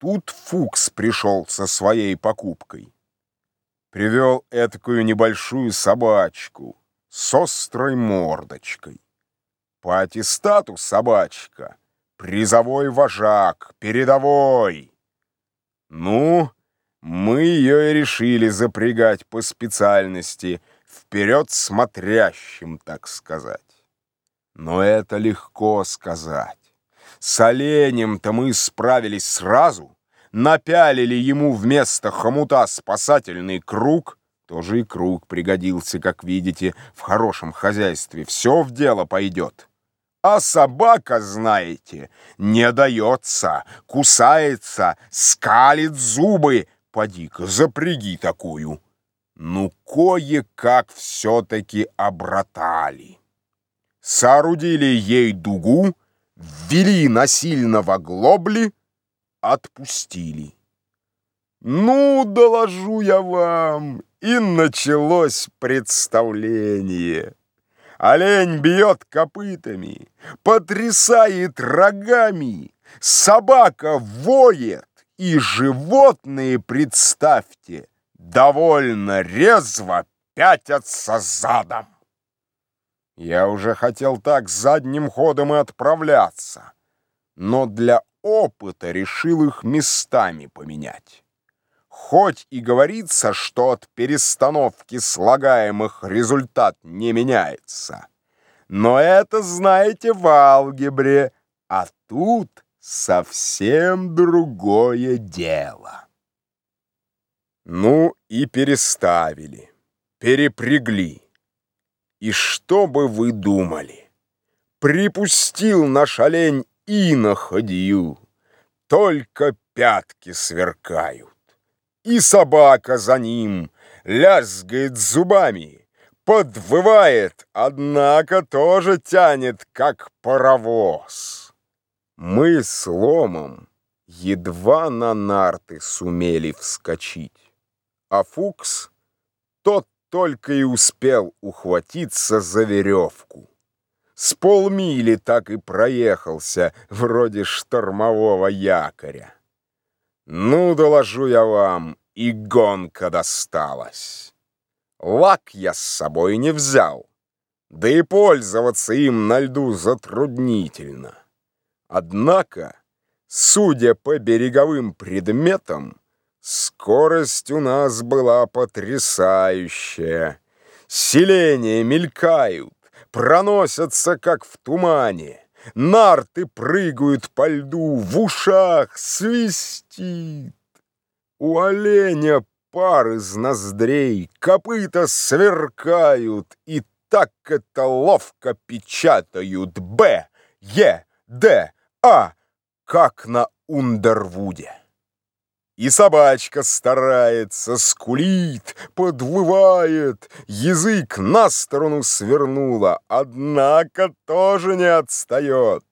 тут Фукс пришел со своей покупкой. Привел этакую небольшую собачку с острой мордочкой. По аттестату собачка — призовой вожак, передовой. Ну, мы ее и решили запрягать по специальности, вперед смотрящим, так сказать. Но это легко сказать. С оленем-то мы справились сразу, напялили ему вместо хомута спасательный круг, тоже и круг пригодился, как видите, в хорошем хозяйстве, все в дело пойдет. А собака, знаете, не дается, кусается, скалит зубы. Поди-ка, запряги такую. Ну, кое-как все-таки обратали. Соорудили ей дугу, ввели насильно в оглобли, отпустили. Ну, доложу я вам, и началось представление. Олень бьет копытами, потрясает рогами, собака воет, и животные, представьте, довольно резво пятятся задом. Я уже хотел так задним ходом и отправляться, но для опыта решил их местами поменять. Хоть и говорится, что от перестановки слагаемых результат не меняется, но это, знаете, в алгебре, а тут совсем другое дело. Ну и переставили, перепрягли. И что бы вы думали? Припустил наш олень и на ходью, только пятки сверкают. И собака за ним лязгает зубами, подвывает, однако тоже тянет, как паровоз. Мы с ломом едва на нарты сумели вскочить, а Фукс, тот только и успел ухватиться за веревку. С полмили так и проехался, вроде штормового якоря. Ну, доложу я вам, и гонка досталась. Лак я с собой не взял, да и пользоваться им на льду затруднительно. Однако, судя по береговым предметам, Скорость у нас была потрясающая. Селения мелькают, проносятся, как в тумане. Нарты прыгают по льду, в ушах свистит. У оленя пар из ноздрей, копыта сверкают, и так это ловко печатают Б, Е, Д, А, как на Ундервуде. И собачка старается, скулит, подвывает, язык на сторону свернула, однако тоже не отстает.